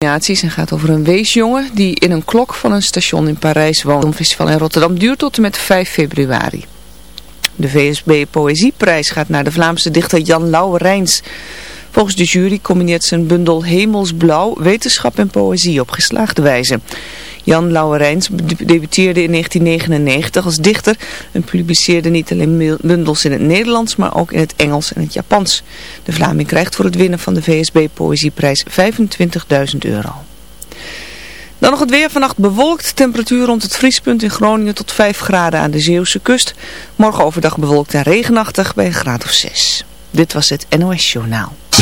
en gaat over een weesjongen die in een klok van een station in Parijs woont. Het festival in Rotterdam duurt tot en met 5 februari. De VSB Poëzieprijs gaat naar de Vlaamse dichter Jan Lauwerijns. Volgens de jury combineert zijn bundel Hemelsblauw wetenschap en poëzie op geslaagde wijze. Jan Lauwerijns debuteerde in 1999 als dichter en publiceerde niet alleen bundels in het Nederlands, maar ook in het Engels en het Japans. De Vlaming krijgt voor het winnen van de VSB Poëzieprijs 25.000 euro. Dan nog het weer. Vannacht bewolkt. Temperatuur rond het vriespunt in Groningen tot 5 graden aan de Zeeuwse kust. Morgen overdag bewolkt en regenachtig bij een graad of 6. Dit was het NOS Journaal.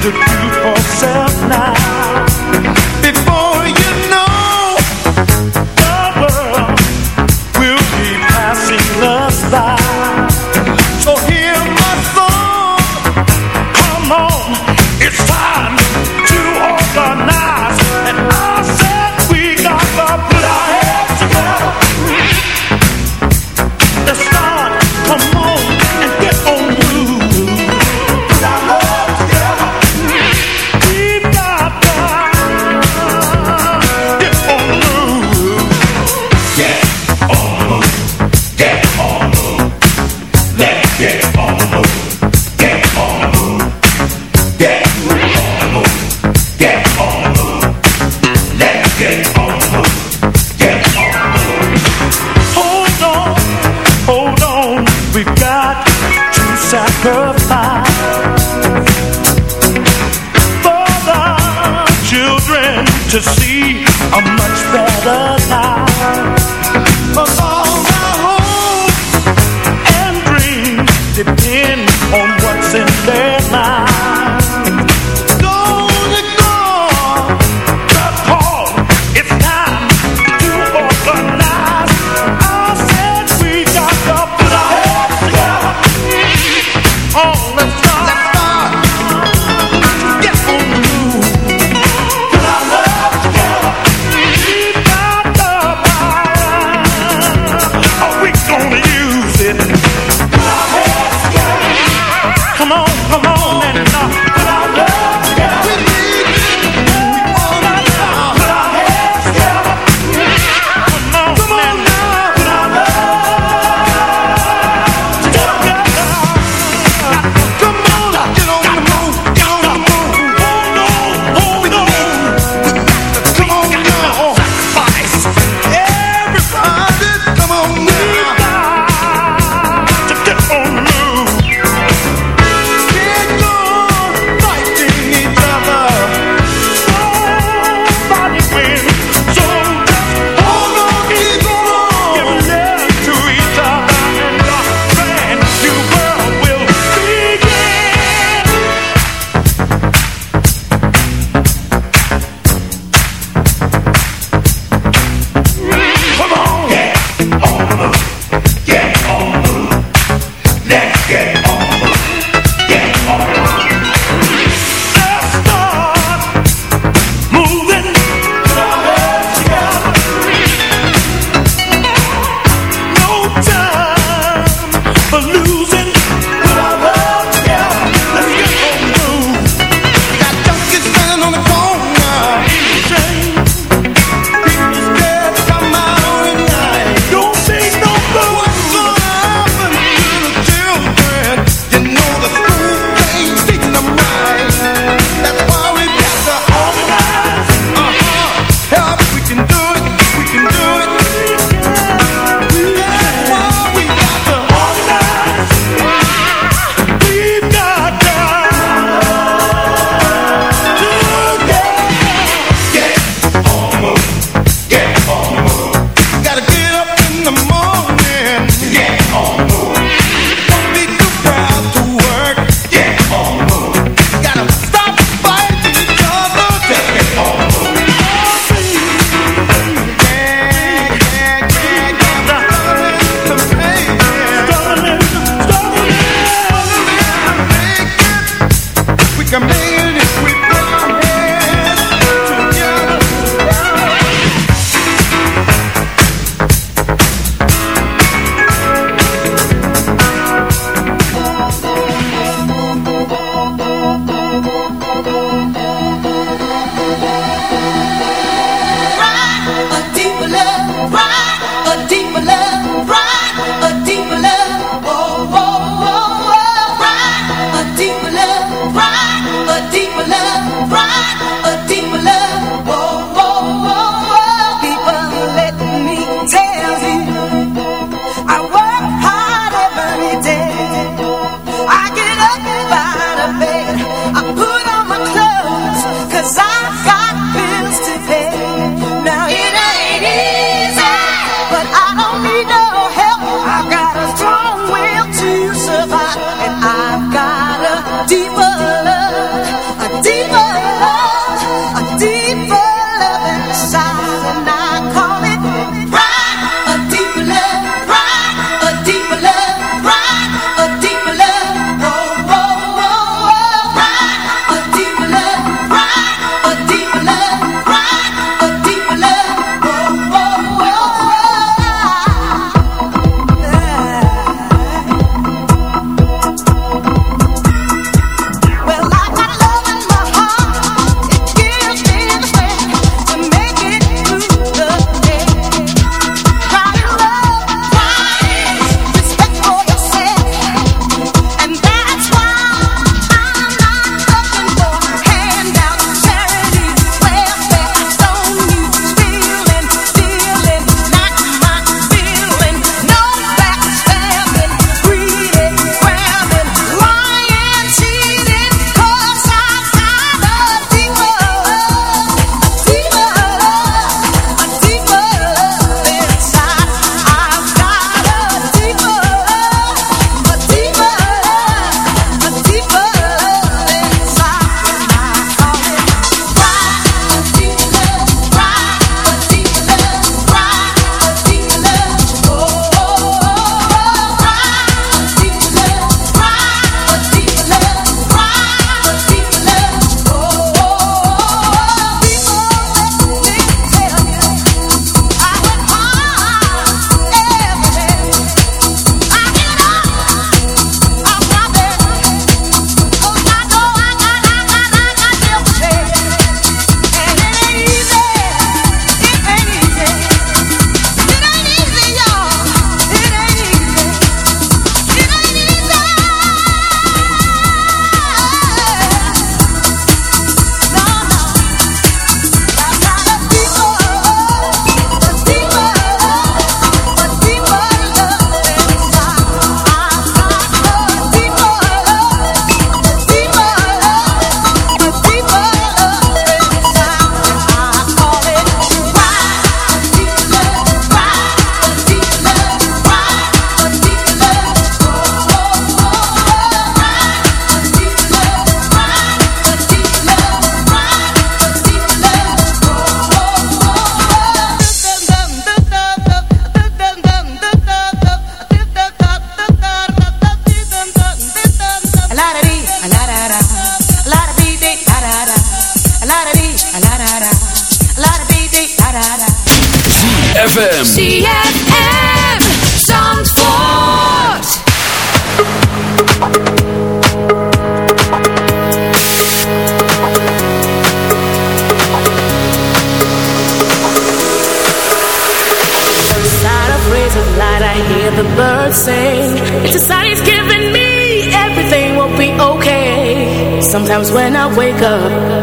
to do for self now Before you know to see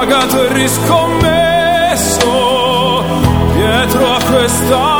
pagato e riscommesso dietro a questa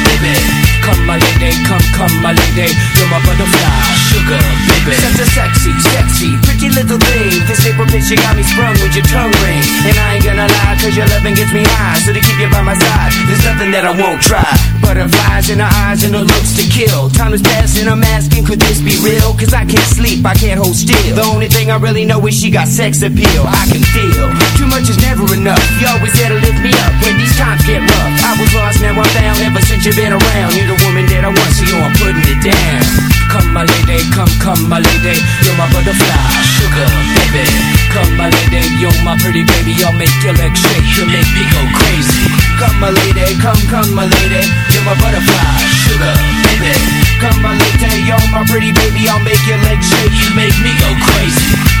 my lady, come, come my lady, you're my butterfly, sugar, baby. Such a sexy, sexy, pretty little thing. This April bitch, you got me sprung with your tongue ring. And I ain't gonna lie, cause your loving gets me high. So to keep you by my side, there's nothing that I won't try. Butterflies in her eyes and her looks to kill. Time is passing, I'm asking, could this be real? Cause I can't sleep, I can't hold still. The only thing I really know is she got sex appeal. I can feel much is never enough. You always there to lift me up when these times get rough. I was lost, now I'm found. Ever since you've been around, you're the woman that I want, so I'm putting it down. Come, my lady, come, come, my lady. You're my butterfly, sugar, baby. Come, my lady, you're my pretty baby. I'll make your legs shake, you make me go crazy. Come, my lady, come, come, my lady. You're my butterfly, sugar, baby. Come, my lady, you're my pretty baby. I'll make your legs shake, you make me go crazy.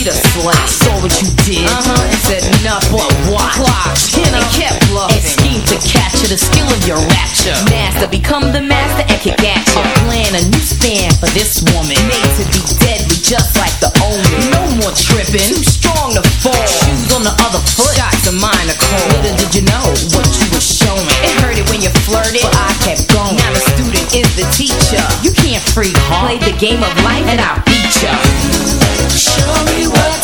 me to slay. I saw what you did, uh-huh. and said nothing but what? Clocked, you and kept bluffing. And schemed to capture the skill of your rapture. Master, become the master and kick at you. A plan, a new span for this woman. Made to be deadly, just like the omen. No more tripping, too strong to fall. Shoes on the other foot, shots of mine are cold. Little did you know what you were showing. It hurt it when you flirted, but I kept going. Now the student is the teacher. You can't free huh? Play the game of life and I'll beat ya. Show me what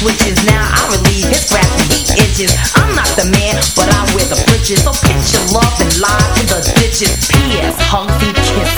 switches. Now I relieve his he itches. I'm not the man, but I wear the britches. So pitch your love and lie in the ditches. P.S. Hugs and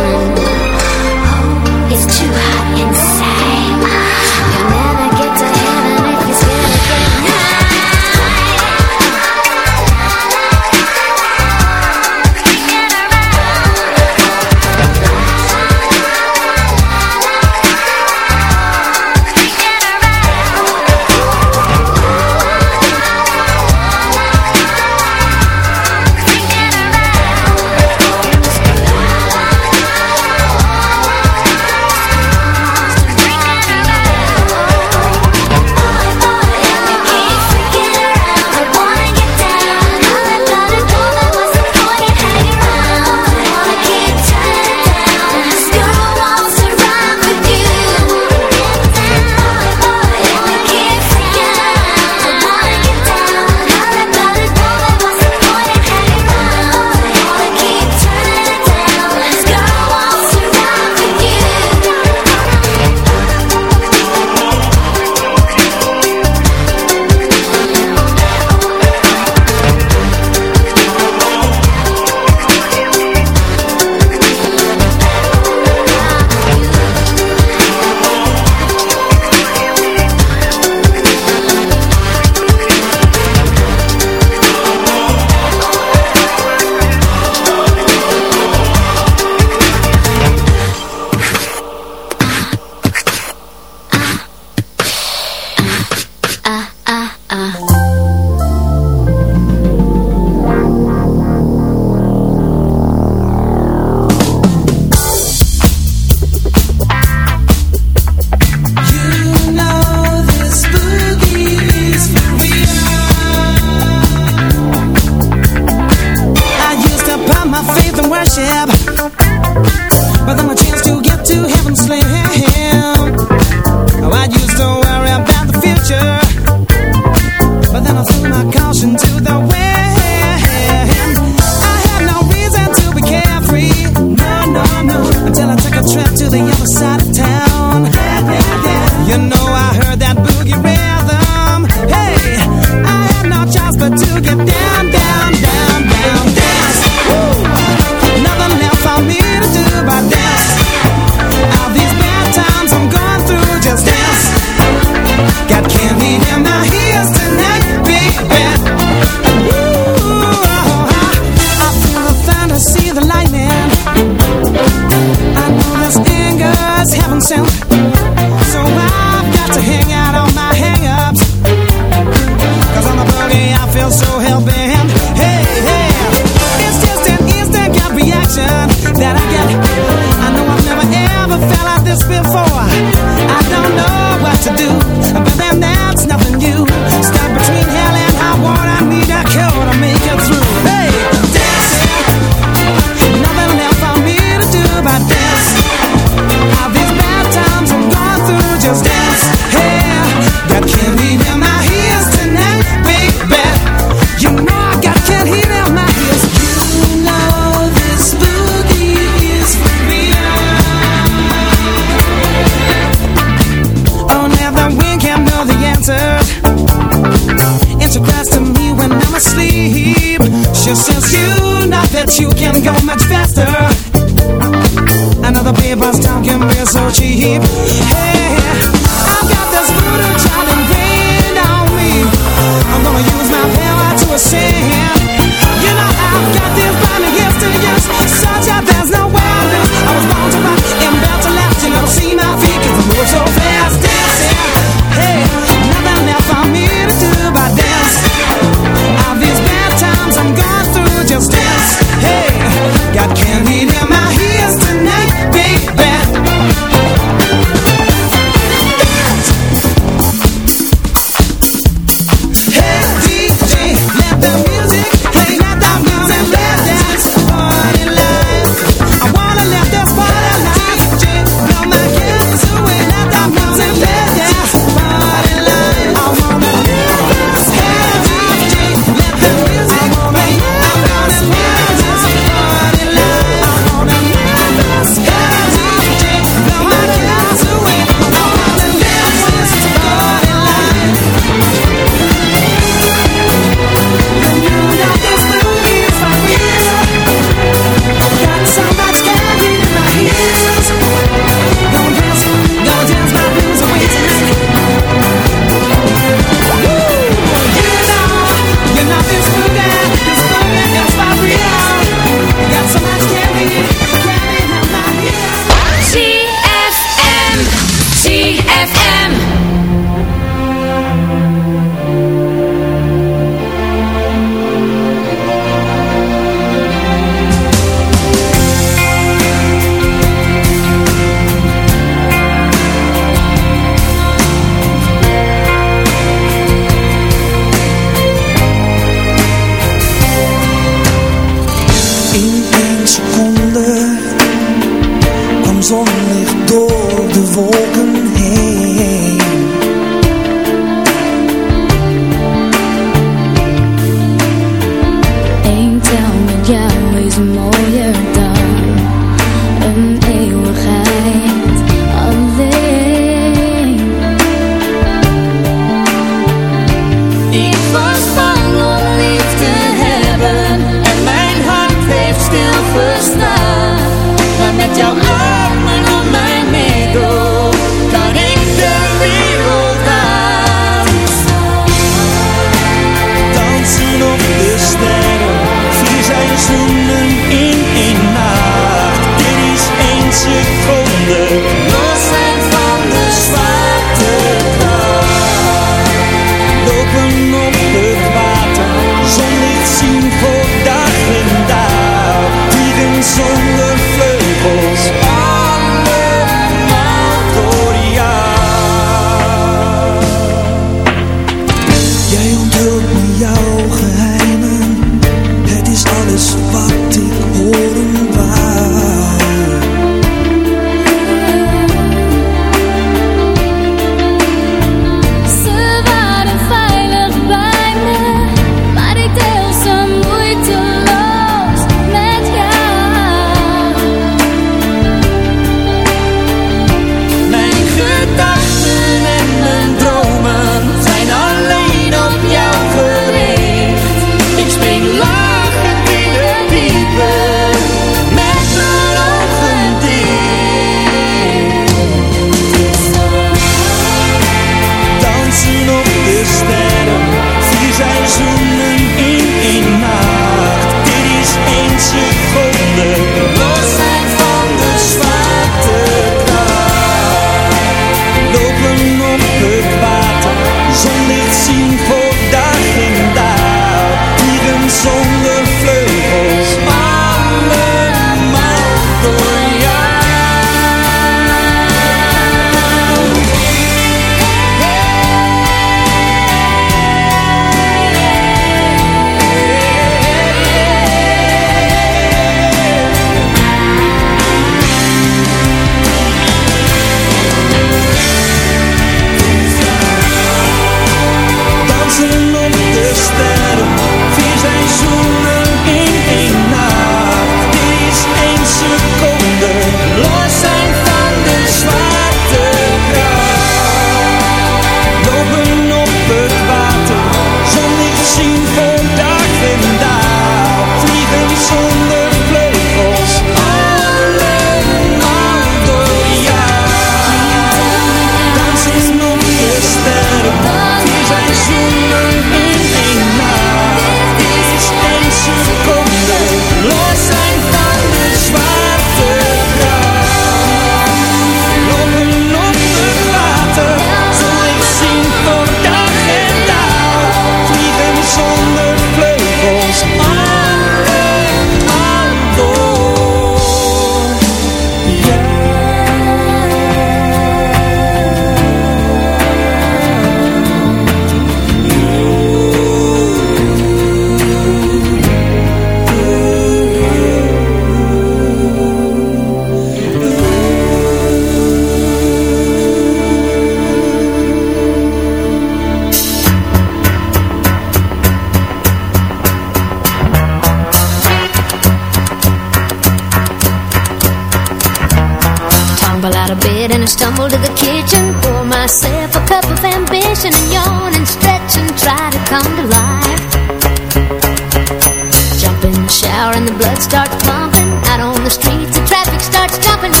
starts pumping. Out on the streets, the traffic starts jumping.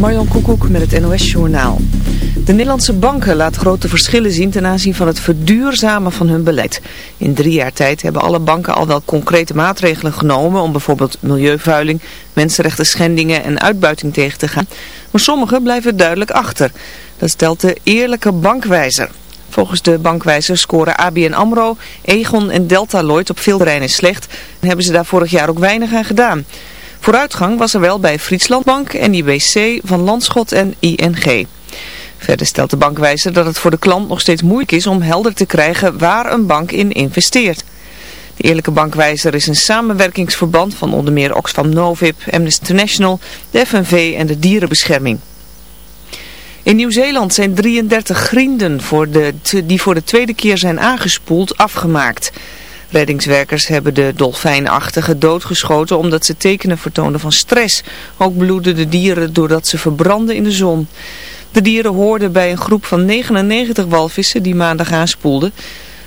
Marjan Koekoek met het NOS Journaal. De Nederlandse banken laten grote verschillen zien ten aanzien van het verduurzamen van hun beleid. In drie jaar tijd hebben alle banken al wel concrete maatregelen genomen om bijvoorbeeld milieuvuiling, mensenrechten schendingen en uitbuiting tegen te gaan. Maar sommige blijven duidelijk achter. Dat stelt de eerlijke bankwijzer. Volgens de bankwijzer scoren ABN AMRO, Egon en Delta Lloyd op veel terreinen slecht en hebben ze daar vorig jaar ook weinig aan gedaan. Vooruitgang was er wel bij Frieslandbank, NIBC, Van Landschot en ING. Verder stelt de bankwijzer dat het voor de klant nog steeds moeilijk is om helder te krijgen waar een bank in investeert. De Eerlijke Bankwijzer is een samenwerkingsverband van onder meer Oxfam Novib, Amnesty International, de FNV en de Dierenbescherming. In Nieuw-Zeeland zijn 33 grienden voor de, die voor de tweede keer zijn aangespoeld afgemaakt. Reddingswerkers hebben de dolfijnachtige doodgeschoten omdat ze tekenen vertoonden van stress. Ook bloeden de dieren doordat ze verbranden in de zon. De dieren hoorden bij een groep van 99 walvissen die maandag aanspoelden.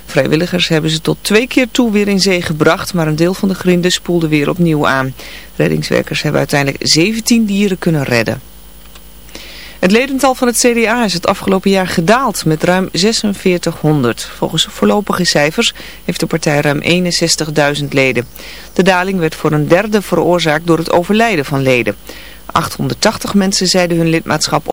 Vrijwilligers hebben ze tot twee keer toe weer in zee gebracht, maar een deel van de grinden spoelde weer opnieuw aan. Reddingswerkers hebben uiteindelijk 17 dieren kunnen redden. Het ledental van het CDA is het afgelopen jaar gedaald met ruim 4600. Volgens voorlopige cijfers heeft de partij ruim 61.000 leden. De daling werd voor een derde veroorzaakt door het overlijden van leden. 880 mensen zeiden hun lidmaatschap